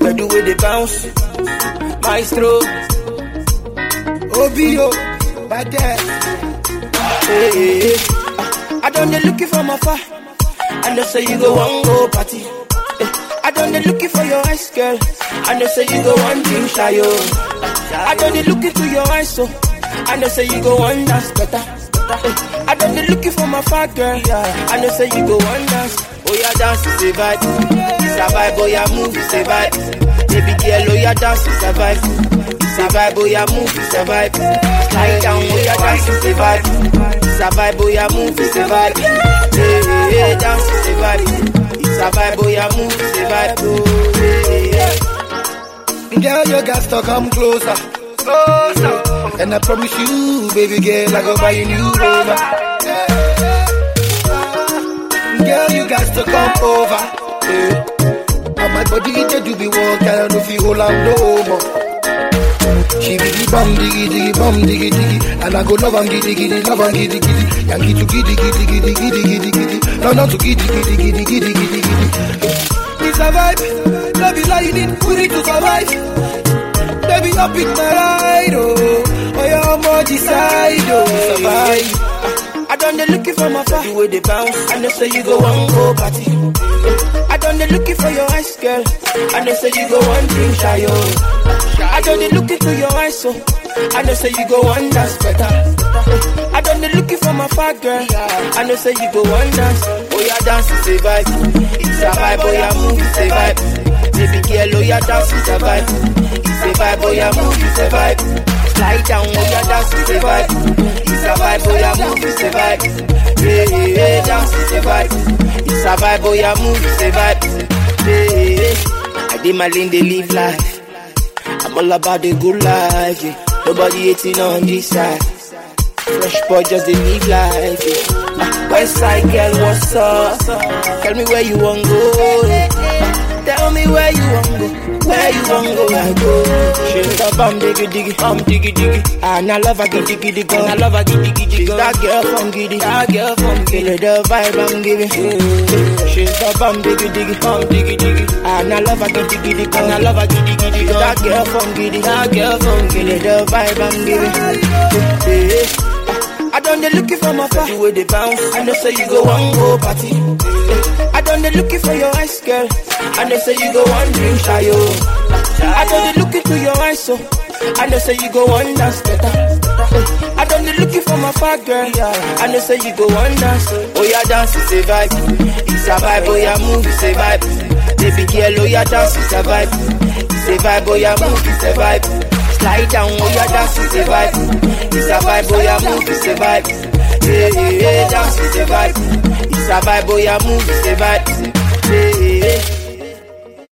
Where do we they bounce? Maestro. OBO, bad dad. Hey, hey, hey. I done the looking from afar. I know say you go one go party. Eh, I done the looking for your eyes, girl. I know say you go one drink shy, yo. I done the looking to your eyes, so I know say you go one dance better. I done the looking for my fat girl. I know say you go one dance. Oh yeah, dance is a vibe. It's a oh yeah, move a vibe. Baby girl, oh yeah, dance is a vibe. It's a oh yeah, move a vibe. Slide down, oh yeah, dance is a vibe. It's a oh yeah, move is a vibe. Hey, hey, hey, dance is a vibe. It's a vibe, oh yeah, move a vibe. Oh, hey, hey. Girl, you got to come closer. Closer. And I promise you, baby girl, I go buy you new rover. Girl, you got to come over. Yeah. And my body, it do be one kind of feel hold on no more. She be the bum diggy diggy bum diggy diggy And I go love and giddy giddy love and giddy giddy Yankee to giddy giddy giddy giddy giddy giddy No not to giddy giddy giddy giddy giddy giddy It's a vibe Love is you need Put it to survive Baby up in my ride oh side oh Survive I done the looking for my far. The bounce. I know say you go one go party. I done the looking for your eyes, girl. I know say you go one drink shy, yo. I done the looking to your eyes, so I know say you go one dance better. I done the looking for my fat girl. I know say you go one dance. Oh yeah, dance is a vibe. It's a vibe, oh yeah, move is a vibe. Baby girl, oh yeah, dance is a vibe. It's a vibe, oh yeah, move is a vibe. Slide down, oh yeah, dance is a vibe. It's a vibe, oh yeah, move is a vibe. Yeah, yeah, yeah, dance is a vibe. It's a vibe, oh yeah, move is a vibe. Yeah, yeah, yeah. I did my lane, they live life. I'm all about the good life, yeah. Nobody hating on this side. Fresh boy, just they live life, yeah. Ah, West girl, what's up? Tell me where you want to go, yeah. Where you want go, I go. She's a bum diggy diggy, bum diggy diggy. And I love her giddy giddy girl, I love her giddy giddy She's that girl from giddy, that girl from giddy. The vibe I'm giving. She's a bum diggy diggy, bum diggy diggy. And I love her giddy giddy girl, I love her giddy giddy girl. That girl from giddy, that girl from giddy. The vibe I'm giving. I done the looking for my far. Way they bounce. I know say you go one go party. I done the looking for your eyes, girl. I know say you go one drink shy. I done the looking to your eyes, so I know say you go one dance better. I don't the looking for my fat girl. I know say you go one dance. Oh yeah, dance is a vibe. It's a vibe. Oh yeah, move is a vibe. Baby girl, oh yeah, dance is a vibe. It's a vibe. Oh yeah, move is a vibe. Slide down, oh yeah, dance is a vibe. It's a vibe, oh yeah, move is a vibe. Yeah, yeah, yeah, dance is a vibe. It's a vibe, oh yeah, move is a vibe. Yeah, yeah, yeah.